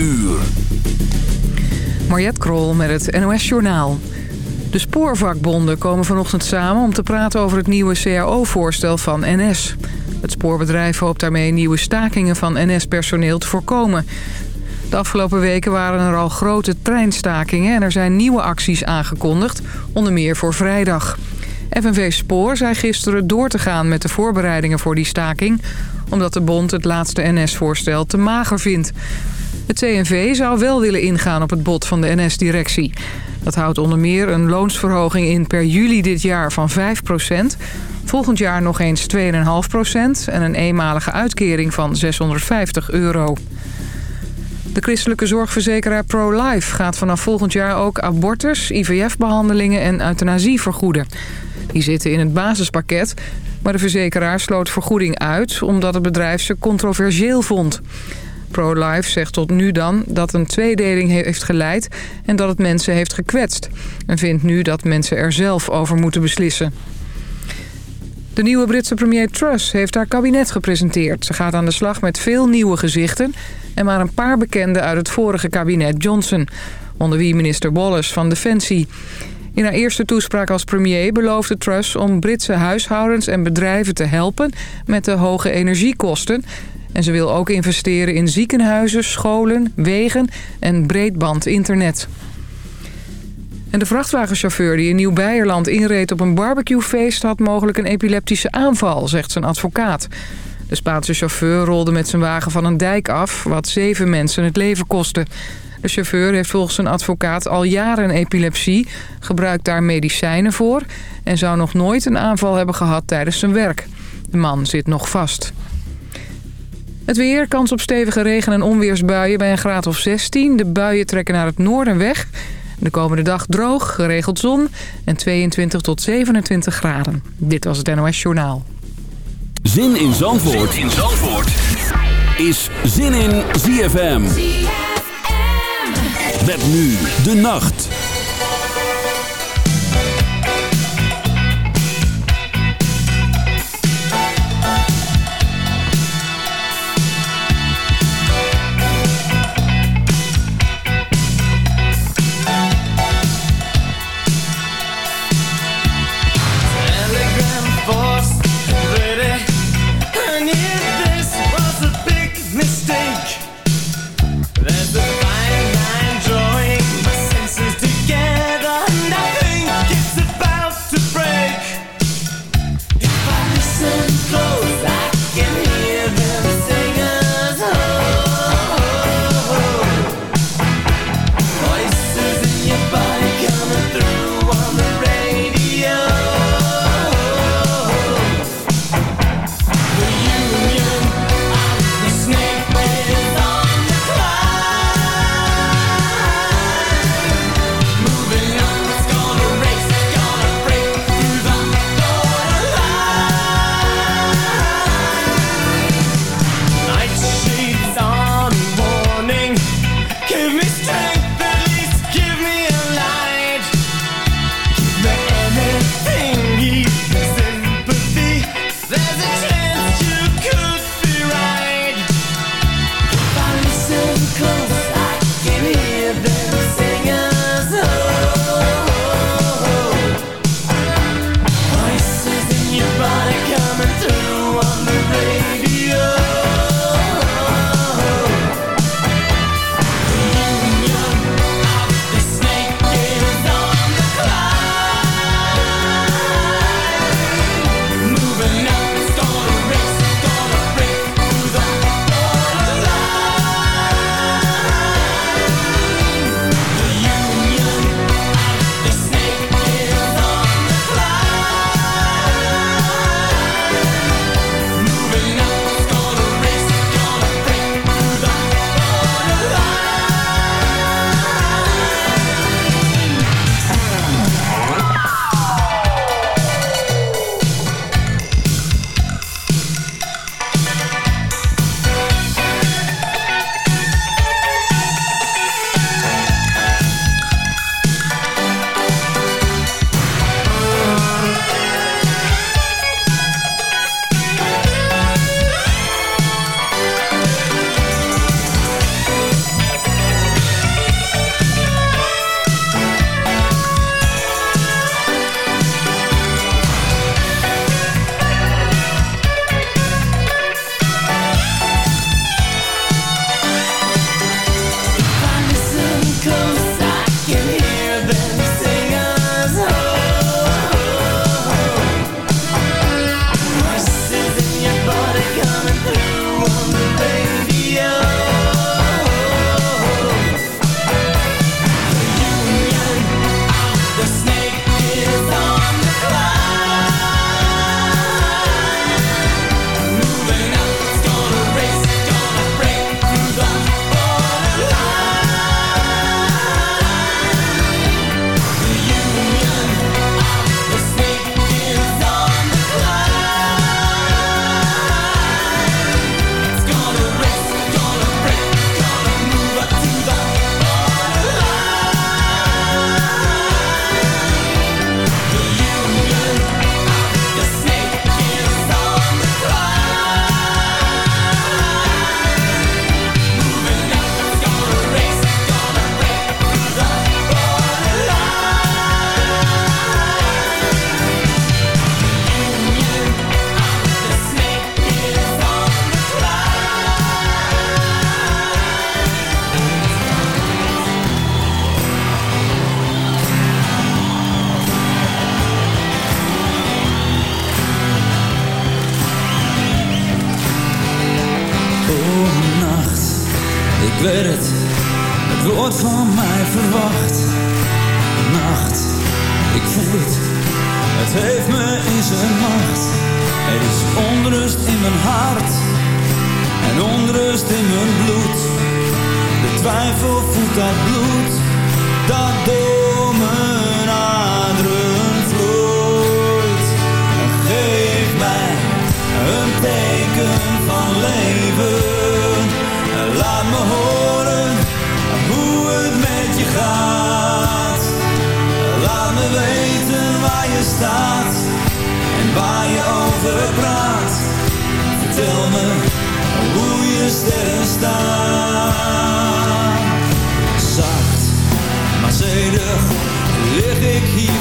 uur. Mariette Krol met het NOS Journaal. De spoorvakbonden komen vanochtend samen om te praten over het nieuwe CAO-voorstel van NS. Het spoorbedrijf hoopt daarmee nieuwe stakingen van NS-personeel te voorkomen. De afgelopen weken waren er al grote treinstakingen en er zijn nieuwe acties aangekondigd, onder meer voor vrijdag. FNV Spoor zei gisteren door te gaan met de voorbereidingen voor die staking... omdat de bond het laatste NS-voorstel te mager vindt. Het CNV zou wel willen ingaan op het bod van de NS-directie. Dat houdt onder meer een loonsverhoging in per juli dit jaar van 5% Volgend jaar nog eens 2,5% en een eenmalige uitkering van 650 euro. De christelijke zorgverzekeraar ProLife gaat vanaf volgend jaar ook abortus, IVF-behandelingen en euthanasie vergoeden. Die zitten in het basispakket, maar de verzekeraar sloot vergoeding uit omdat het bedrijf ze controversieel vond. ProLife zegt tot nu dan dat een tweedeling heeft geleid en dat het mensen heeft gekwetst. En vindt nu dat mensen er zelf over moeten beslissen. De nieuwe Britse premier Truss heeft haar kabinet gepresenteerd. Ze gaat aan de slag met veel nieuwe gezichten... en maar een paar bekenden uit het vorige kabinet Johnson. Onder wie minister Wallace van Defensie. In haar eerste toespraak als premier beloofde Truss om Britse huishoudens en bedrijven te helpen met de hoge energiekosten. En ze wil ook investeren in ziekenhuizen, scholen, wegen en breedbandinternet. En de vrachtwagenchauffeur die in Nieuw-Beierland inreed op een barbecuefeest... had mogelijk een epileptische aanval, zegt zijn advocaat. De Spaanse chauffeur rolde met zijn wagen van een dijk af... wat zeven mensen het leven kostte. De chauffeur heeft volgens zijn advocaat al jaren epilepsie... gebruikt daar medicijnen voor... en zou nog nooit een aanval hebben gehad tijdens zijn werk. De man zit nog vast. Het weer, kans op stevige regen- en onweersbuien bij een graad of 16. De buien trekken naar het noorden weg... De komende dag droog, geregeld zon en 22 tot 27 graden. Dit was het NOS Journaal. Zin in Zandvoort, zin in Zandvoort. is Zin in ZFM. ZFM. Met nu de nacht.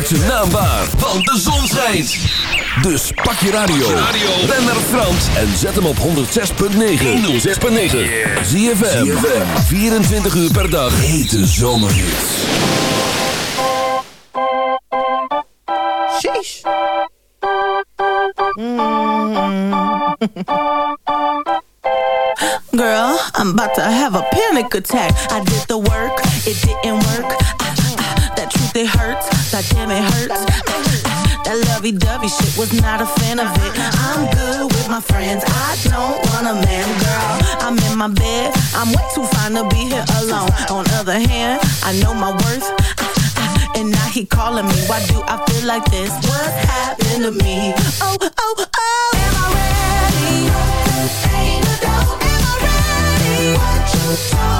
Maak zijn naam want de zon schijnt. Dus pak je radio. Ben naar Frans en zet hem op 106.9. 106.9. ZFM. 24 uur per dag. Hete zomerhits. Sheesh. Girl, I'm about to have a panic attack. I did the work, it didn't work. That damn, it hurts. That lovey-dovey shit was not a fan of it. I'm good with my friends. I don't want a man, girl. I'm in my bed. I'm way too fine to be here alone. On other hand, I know my worth. And now he calling me. Why do I feel like this? What happened to me? Oh, oh, oh. Am I ready? Ain't no doubt. Am I ready? What you talking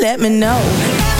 Let me know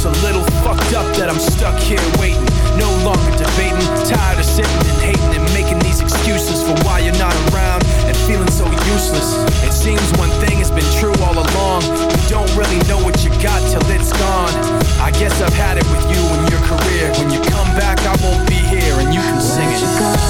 It's a little fucked up that I'm stuck here waiting. No longer debating, tired of sitting and hating and making these excuses for why you're not around and feeling so useless. It seems one thing has been true all along. You don't really know what you got till it's gone. I guess I've had it with you and your career. When you come back, I won't be here and you can sing it.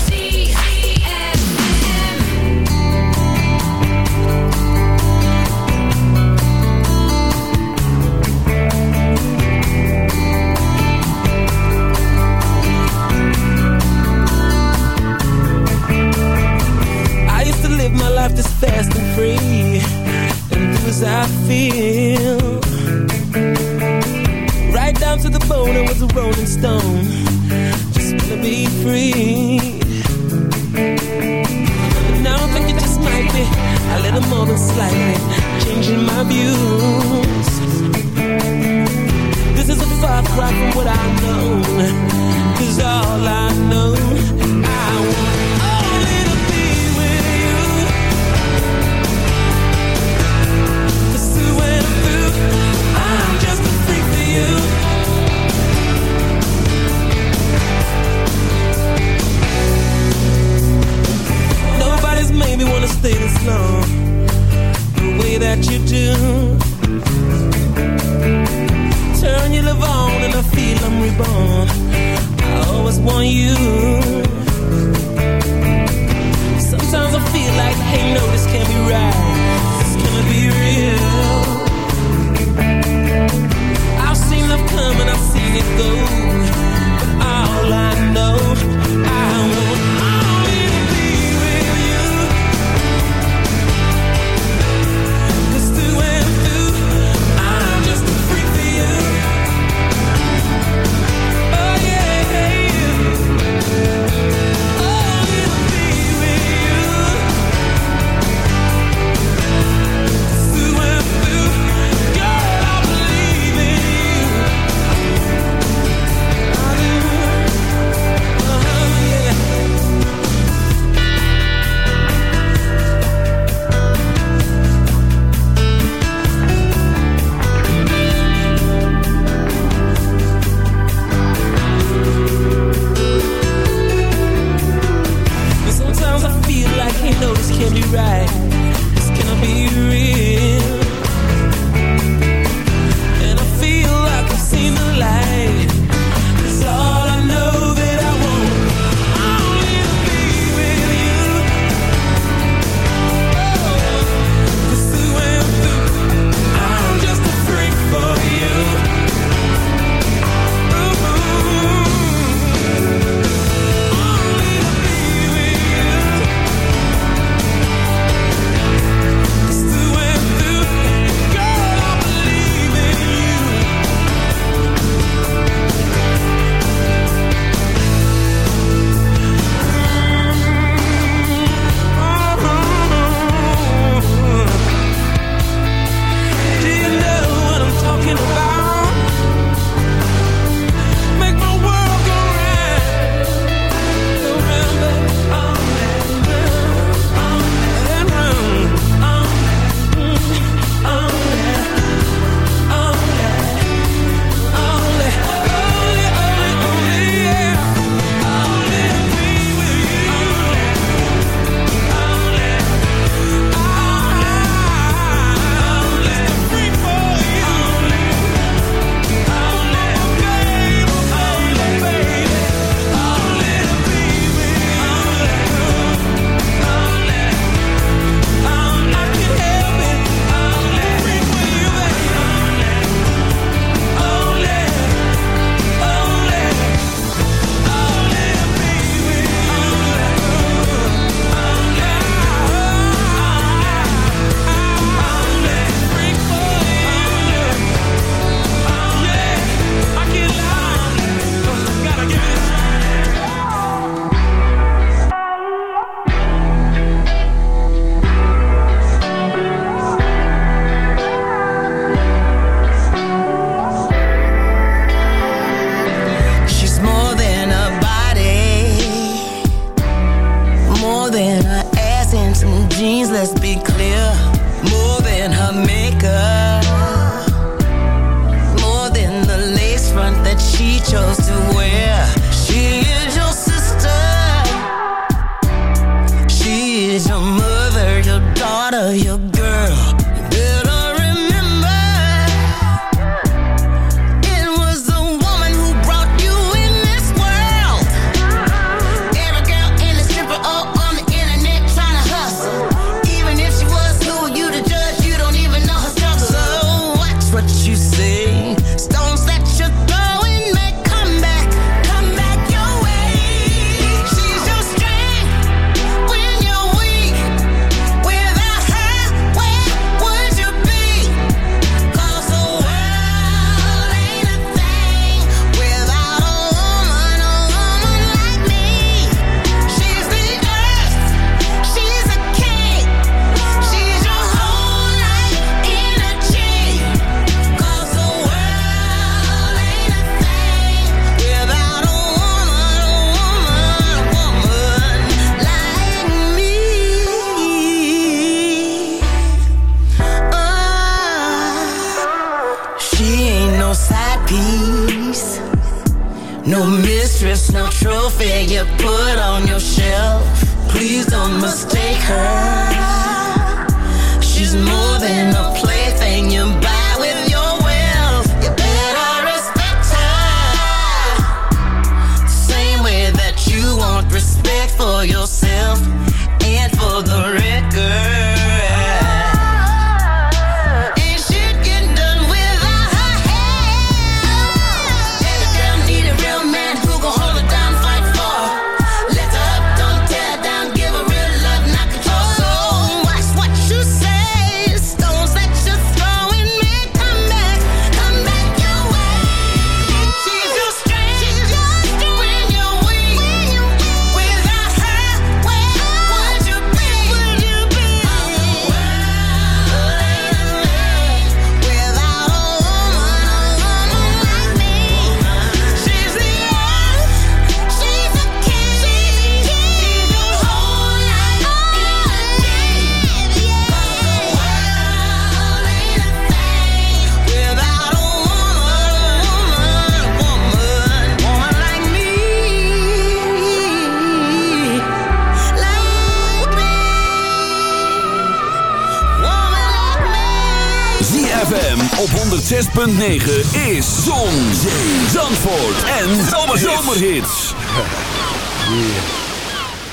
106.9 is Zon, Zee, Zandvoort en Zomerhits.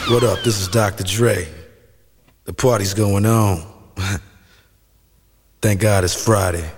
What up? This is Dr. Dre. The party's going on. Thank God it's Friday.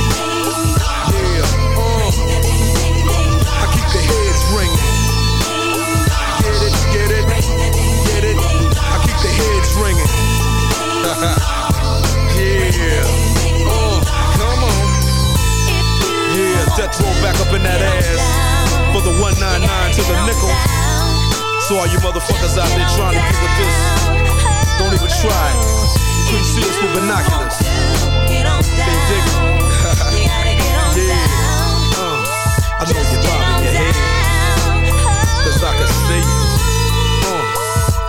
Get it. I keep the heads ringing. yeah, uh, come on. Yeah, Death Row back up in that ass for the 199 to the nickel. So all you motherfuckers out there trying to get with this, don't even try it. You couldn't see us with binoculars. They dig it. yeah. Uh, I know you're bobbing your head. Cause I can see you.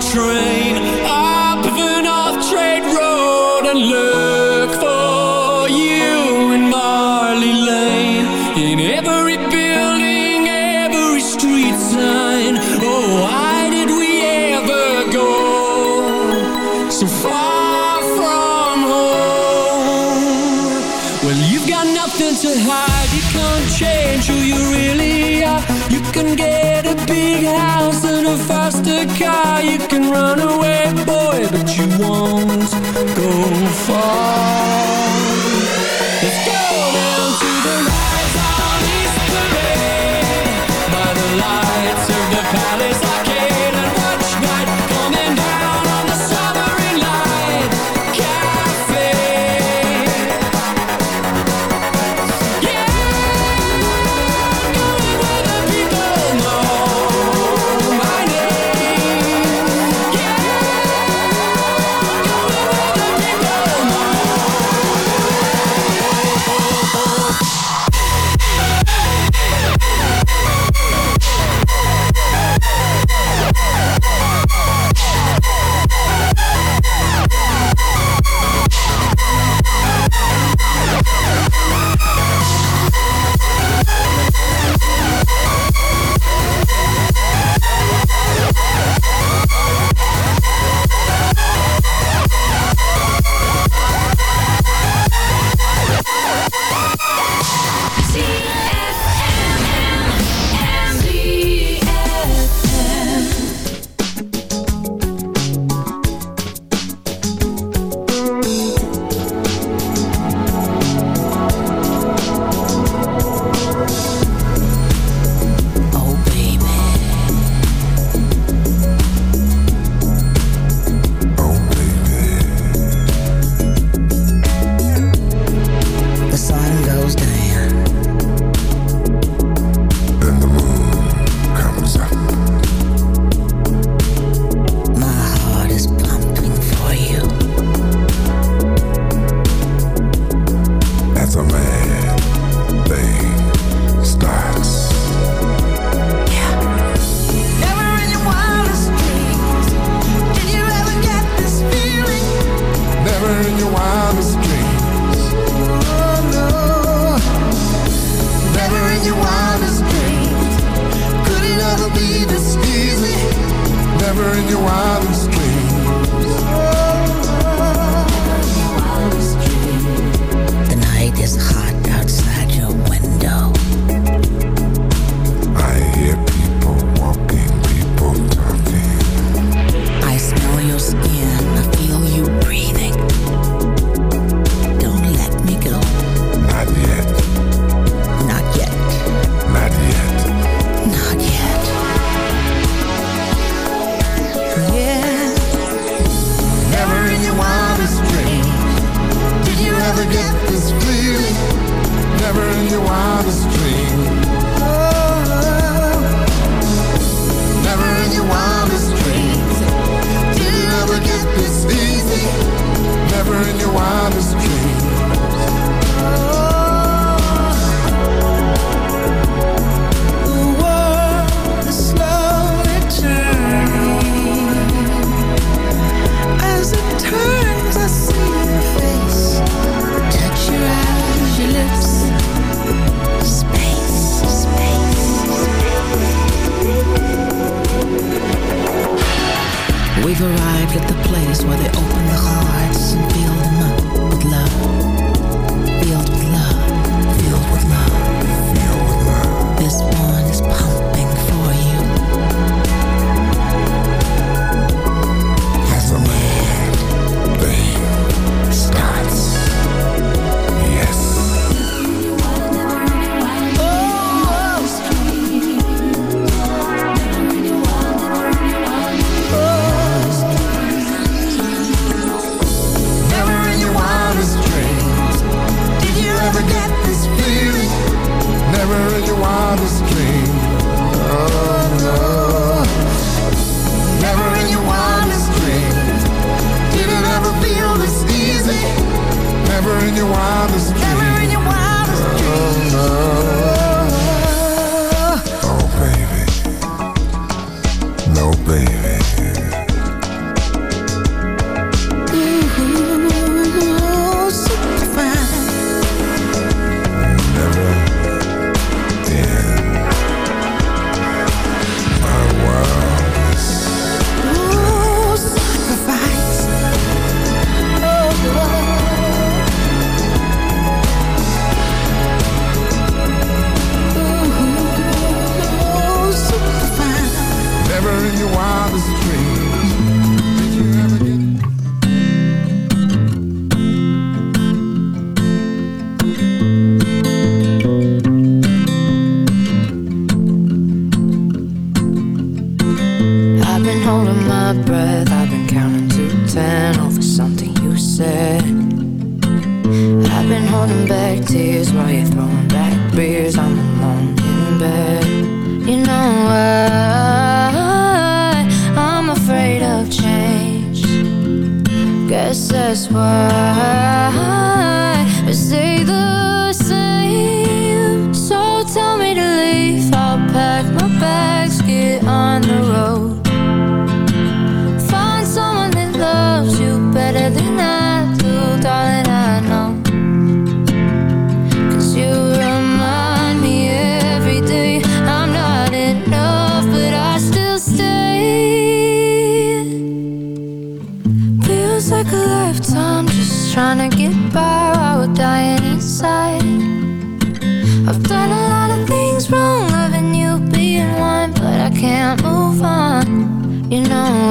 train never in your wildest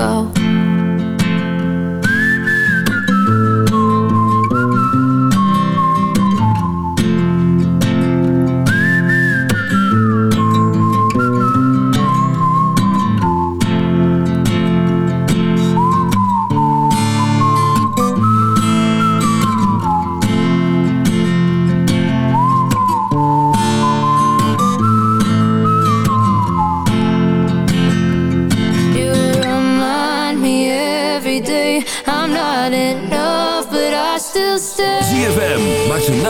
baby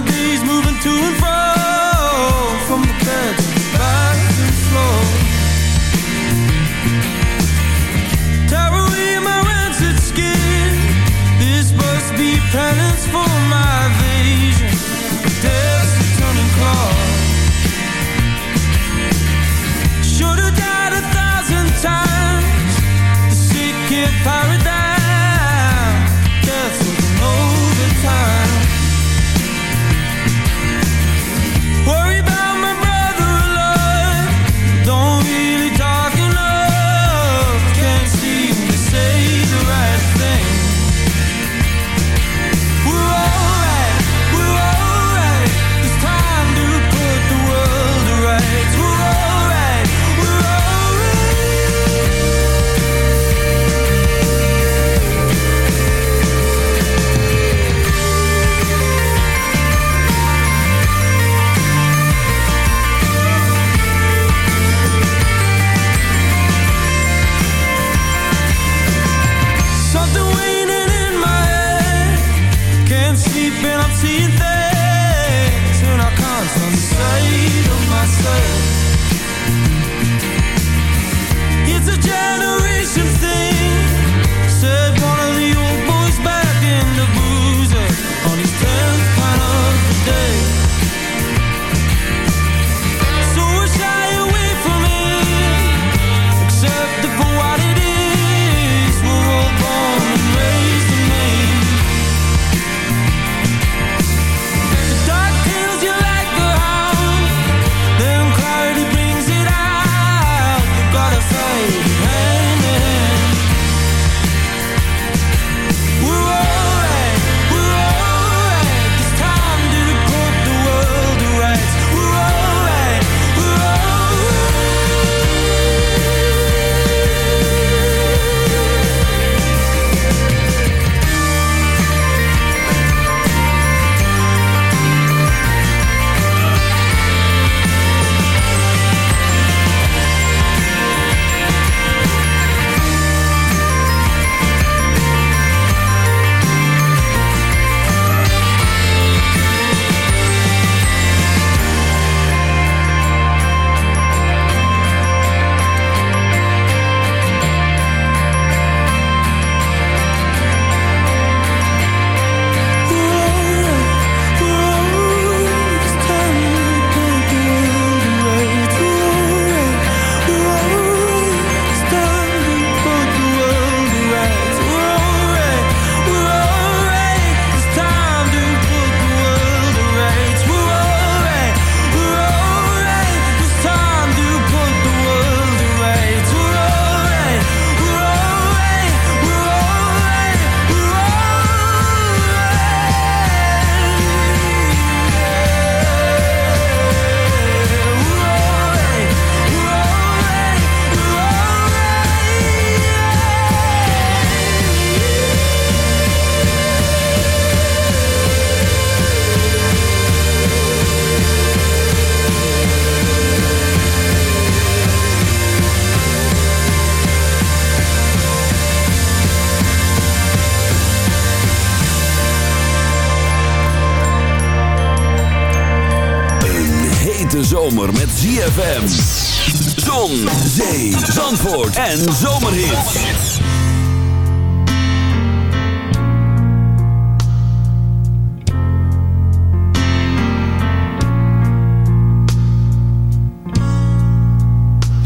My days moving to and fro. From zomer met ZFM. Zon, zee, zandvoort en zomerhits.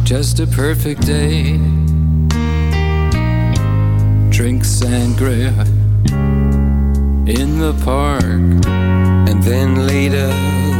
Just a perfect day. Drink sangria in the park. And then later,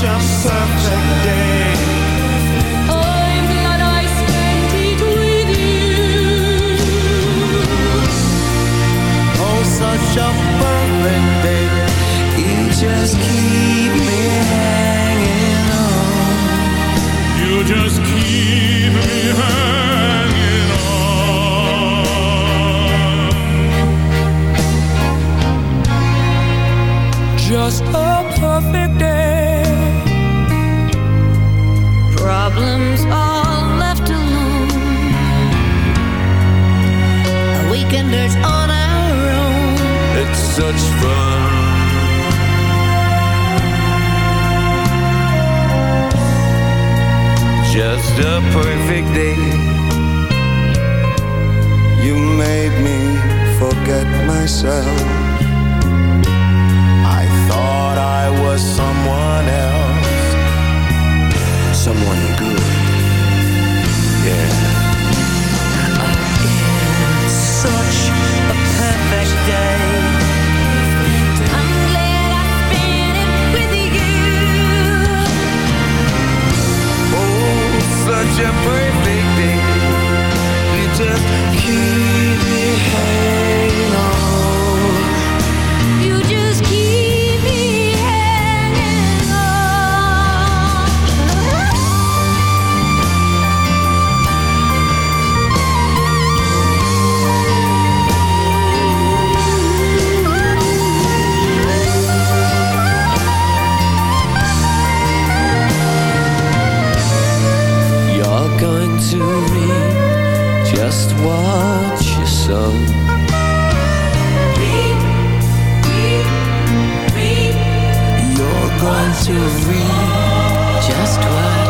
Just a perfect day. I'm glad I spent it with you. Oh, such a perfect day. You just keep me hanging on. You just keep me hanging on. Just a Problems all left alone. Weekenders on our own. It's such fun. Just a perfect day. You made me forget myself. I thought I was someone else. Someone good. Yeah. It's such a perfect day. I'm glad I spent it with you. Oh, such a perfect day. You just keep just watch you sow. You're going to reap Just what